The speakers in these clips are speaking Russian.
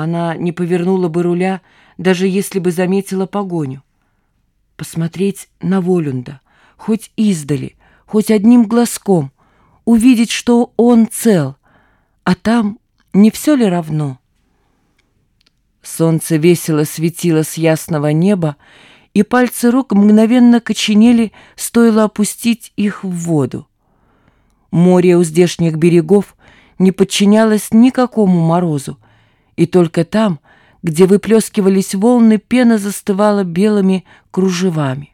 Она не повернула бы руля, даже если бы заметила погоню. Посмотреть на Волюнда, хоть издали, хоть одним глазком, увидеть, что он цел, а там не все ли равно? Солнце весело светило с ясного неба, и пальцы рук мгновенно коченели, стоило опустить их в воду. Море у здешних берегов не подчинялось никакому морозу, и только там, где выплескивались волны, пена застывала белыми кружевами.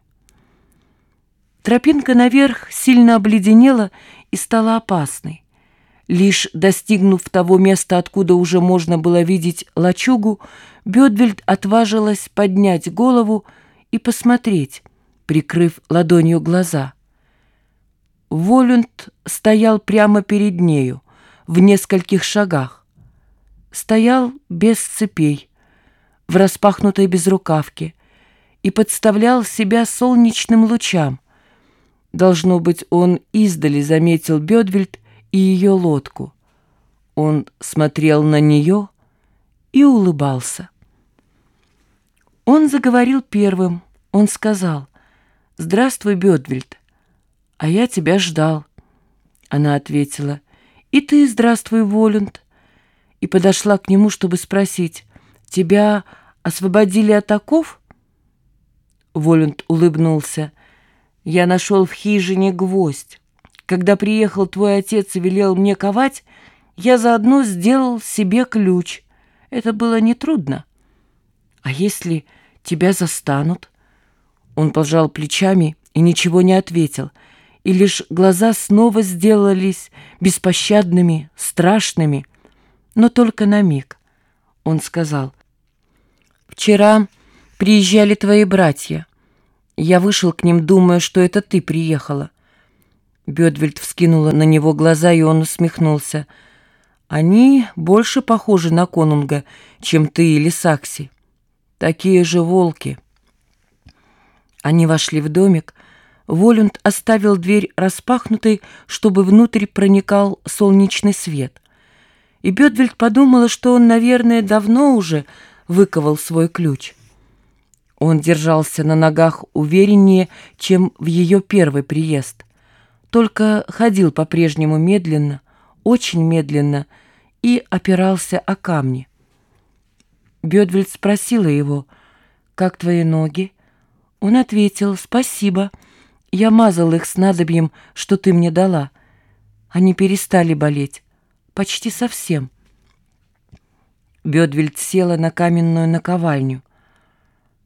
Тропинка наверх сильно обледенела и стала опасной. Лишь достигнув того места, откуда уже можно было видеть лачугу, Бедвельд отважилась поднять голову и посмотреть, прикрыв ладонью глаза. Волюнд стоял прямо перед нею, в нескольких шагах. Стоял без цепей, в распахнутой безрукавке, и подставлял себя солнечным лучам. Должно быть, он издали заметил Бедвельд и ее лодку. Он смотрел на нее и улыбался. Он заговорил первым. Он сказал, «Здравствуй, Бедвельд, а я тебя ждал». Она ответила, «И ты здравствуй, Волюнд». И подошла к нему, чтобы спросить, «Тебя освободили от оков?» Волюнд улыбнулся, «Я нашел в хижине гвоздь. Когда приехал твой отец и велел мне ковать, я заодно сделал себе ключ. Это было нетрудно. А если тебя застанут?» Он пожал плечами и ничего не ответил, и лишь глаза снова сделались беспощадными, страшными, но только на миг. Он сказал, «Вчера приезжали твои братья. Я вышел к ним, думая, что это ты приехала. Бедвельд вскинула на него глаза, и он усмехнулся. «Они больше похожи на конунга, чем ты или Сакси. Такие же волки». Они вошли в домик. Волюнд оставил дверь распахнутой, чтобы внутрь проникал солнечный свет. И Бедвельд подумала, что он, наверное, давно уже выковал свой ключ. Он держался на ногах увереннее, чем в ее первый приезд только ходил по-прежнему медленно, очень медленно и опирался о камни. Бедвельд спросила его, «Как твои ноги?» Он ответил, «Спасибо. Я мазал их снадобьем, что ты мне дала. Они перестали болеть. Почти совсем». Бедвельд села на каменную наковальню.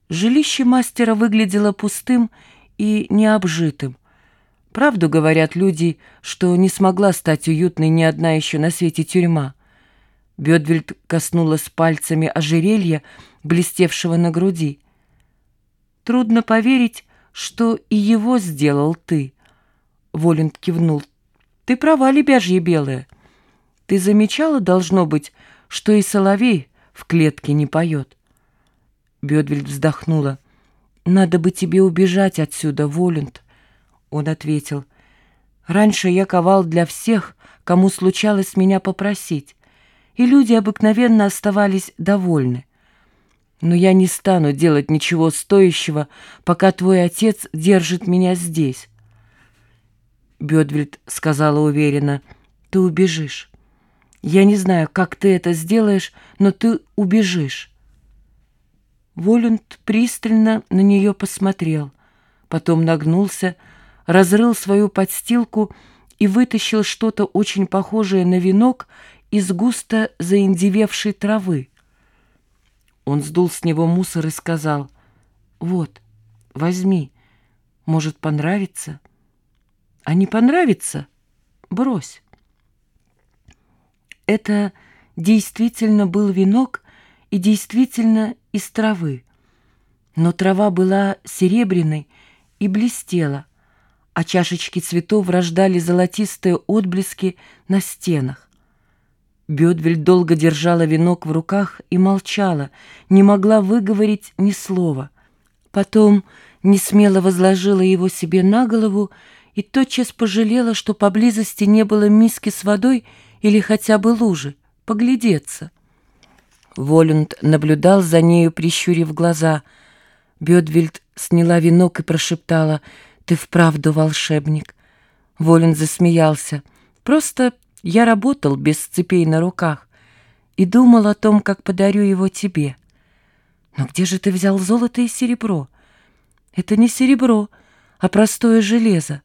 Жилище мастера выглядело пустым и необжитым. Правду говорят люди, что не смогла стать уютной ни одна еще на свете тюрьма. Бедвельд коснулась пальцами ожерелья, блестевшего на груди. «Трудно поверить, что и его сделал ты», — Воланд кивнул. «Ты права, лебяжье белая. Ты замечала, должно быть, что и соловей в клетке не поет?» Бедвельд вздохнула. «Надо бы тебе убежать отсюда, Воланд». Он ответил, «Раньше я ковал для всех, кому случалось меня попросить, и люди обыкновенно оставались довольны. Но я не стану делать ничего стоящего, пока твой отец держит меня здесь». Бедвельд сказала уверенно, «Ты убежишь. Я не знаю, как ты это сделаешь, но ты убежишь». Волюнд пристально на нее посмотрел, потом нагнулся, разрыл свою подстилку и вытащил что-то очень похожее на венок из густо заиндевевшей травы. Он сдул с него мусор и сказал, «Вот, возьми, может, понравится?» «А не понравится? Брось». Это действительно был венок и действительно из травы. Но трава была серебряной и блестела, а чашечки цветов рождали золотистые отблески на стенах. Бедвель долго держала венок в руках и молчала, не могла выговорить ни слова. Потом не смело возложила его себе на голову и тотчас пожалела, что поблизости не было миски с водой или хотя бы лужи, поглядеться. Волюнд наблюдал за нею, прищурив глаза. Бедвельд сняла венок и прошептала «Ты вправду волшебник». Волюнд засмеялся. «Просто я работал без цепей на руках и думал о том, как подарю его тебе». «Но где же ты взял золото и серебро?» «Это не серебро, а простое железо.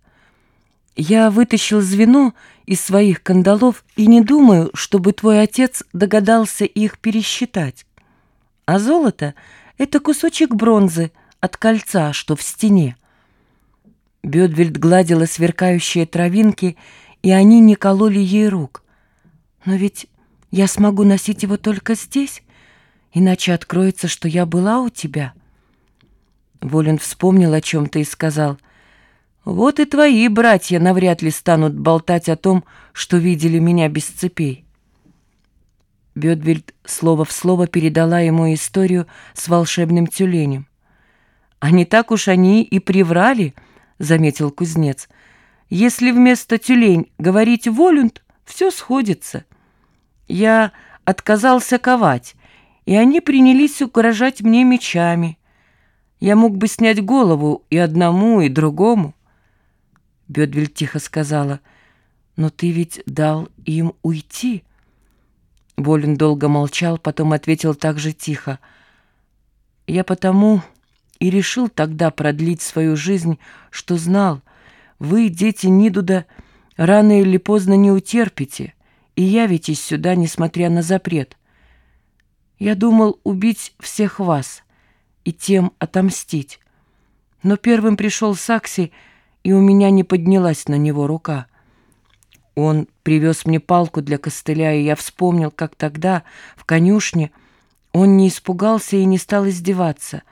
Я вытащил звено из своих кандалов и не думаю, чтобы твой отец догадался их пересчитать. А золото — это кусочек бронзы от кольца, что в стене». Бедвельд гладила сверкающие травинки, и они не кололи ей рук. «Но ведь я смогу носить его только здесь, иначе откроется, что я была у тебя». Волин вспомнил о чем-то и сказал, «Вот и твои братья навряд ли станут болтать о том, что видели меня без цепей». Бедвельд слово в слово передала ему историю с волшебным тюленем. «А не так уж они и приврали», — заметил кузнец. «Если вместо тюлень говорить волюнд, все сходится. Я отказался ковать, и они принялись угрожать мне мечами». Я мог бы снять голову и одному, и другому. Бедвель тихо сказала, но ты ведь дал им уйти. Волин долго молчал, потом ответил так же тихо. Я потому и решил тогда продлить свою жизнь, что знал, вы, дети Нидуда, рано или поздно не утерпите и явитесь сюда, несмотря на запрет. Я думал убить всех вас — и тем отомстить. Но первым пришел Сакси, и у меня не поднялась на него рука. Он привез мне палку для костыля, и я вспомнил, как тогда, в конюшне, он не испугался и не стал издеваться.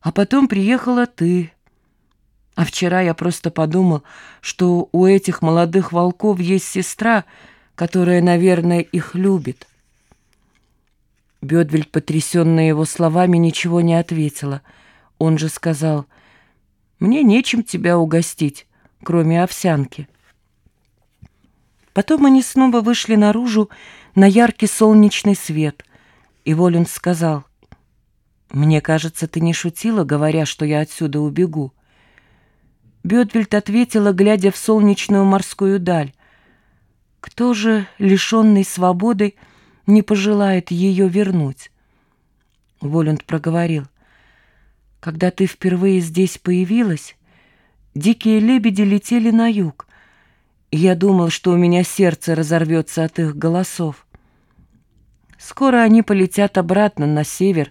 А потом приехала ты. А вчера я просто подумал, что у этих молодых волков есть сестра, которая, наверное, их любит. Бедвельд, потрясенная его словами, ничего не ответила. Он же сказал, «Мне нечем тебя угостить, кроме овсянки». Потом они снова вышли наружу на яркий солнечный свет, и Волюнд сказал, «Мне кажется, ты не шутила, говоря, что я отсюда убегу». Бедвельд ответила, глядя в солнечную морскую даль, «Кто же, лишенный свободы, — не пожелает ее вернуть. Воланд проговорил. Когда ты впервые здесь появилась, дикие лебеди летели на юг, и я думал, что у меня сердце разорвется от их голосов. Скоро они полетят обратно на север,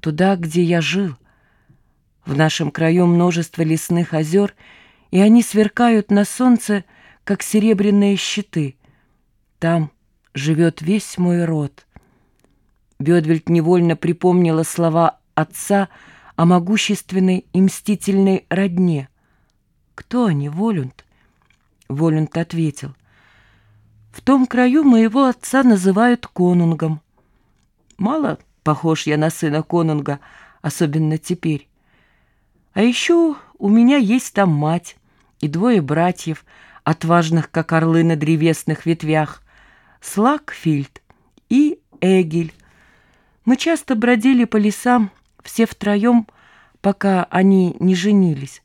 туда, где я жил. В нашем краю множество лесных озер, и они сверкают на солнце, как серебряные щиты. Там, живет весь мой род. Бедвельд невольно припомнила слова отца о могущественной и мстительной родне. «Кто они, Волюнд?» Волюнд ответил. «В том краю моего отца называют конунгом. Мало похож я на сына конунга, особенно теперь. А еще у меня есть там мать и двое братьев, отважных, как орлы на древесных ветвях. Слакфильд и Эгель. Мы часто бродили по лесам, все втроем, пока они не женились.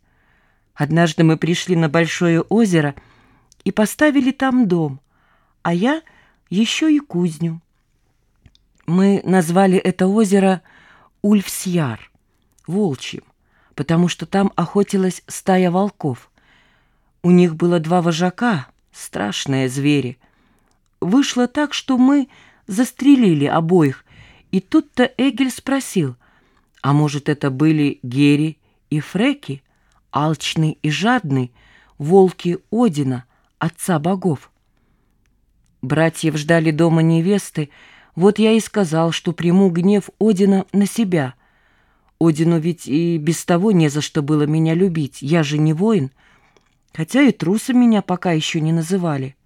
Однажды мы пришли на большое озеро и поставили там дом, а я еще и кузню. Мы назвали это озеро Ульфсьяр, волчьим, потому что там охотилась стая волков. У них было два вожака, страшные звери — Вышло так, что мы застрелили обоих, и тут-то Эгель спросил, а может, это были Гери и Фреки, алчный и жадный, волки Одина, отца богов? Братьев ждали дома невесты, вот я и сказал, что приму гнев Одина на себя. Одину ведь и без того не за что было меня любить, я же не воин, хотя и трусом меня пока еще не называли.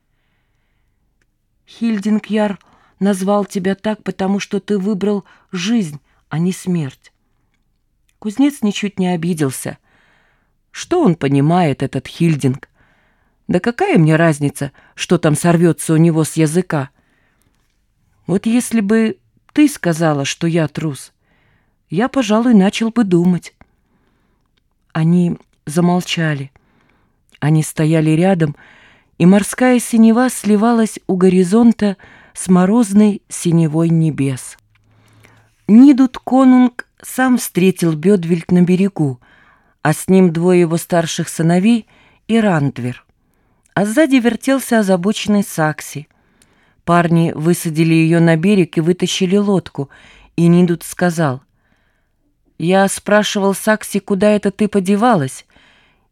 Хильдингяр назвал тебя так, потому что ты выбрал жизнь, а не смерть. Кузнец ничуть не обиделся. Что он понимает, этот Хильдинг? Да какая мне разница, что там сорвется у него с языка? Вот если бы ты сказала, что я трус, я, пожалуй, начал бы думать». Они замолчали. Они стояли рядом, и морская синева сливалась у горизонта с морозной синевой небес. Нидут Конунг сам встретил Бедвельт на берегу, а с ним двое его старших сыновей и Рандвер. А сзади вертелся озабоченный Сакси. Парни высадили ее на берег и вытащили лодку, и Нидут сказал, «Я спрашивал Сакси, куда это ты подевалась,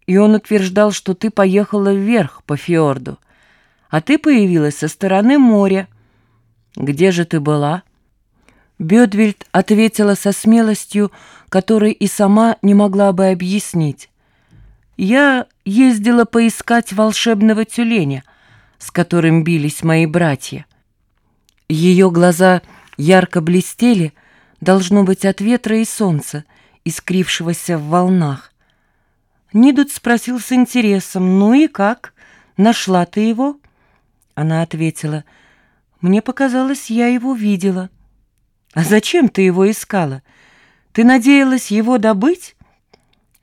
и он утверждал, что ты поехала вверх по фьорду, а ты появилась со стороны моря. Где же ты была?» Бедвельд ответила со смелостью, которой и сама не могла бы объяснить. «Я ездила поискать волшебного тюленя, с которым бились мои братья». Ее глаза ярко блестели, должно быть, от ветра и солнца, искрившегося в волнах. Нидут спросил с интересом, «Ну и как? Нашла ты его?» Она ответила, «Мне показалось, я его видела». «А зачем ты его искала? Ты надеялась его добыть?»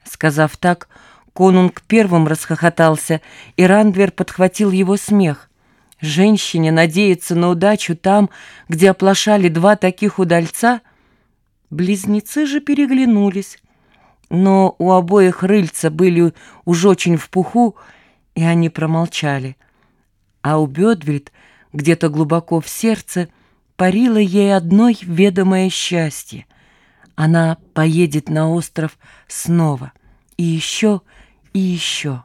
Сказав так, конунг первым расхохотался, и Рандвер подхватил его смех. Женщине надеяться на удачу там, где оплошали два таких удальца? Близнецы же переглянулись. Но у обоих рыльца были уж очень в пуху, и они промолчали. А у Бедвельд где-то глубоко в сердце — парило ей одной ведомое счастье. Она поедет на остров снова. И еще, и еще.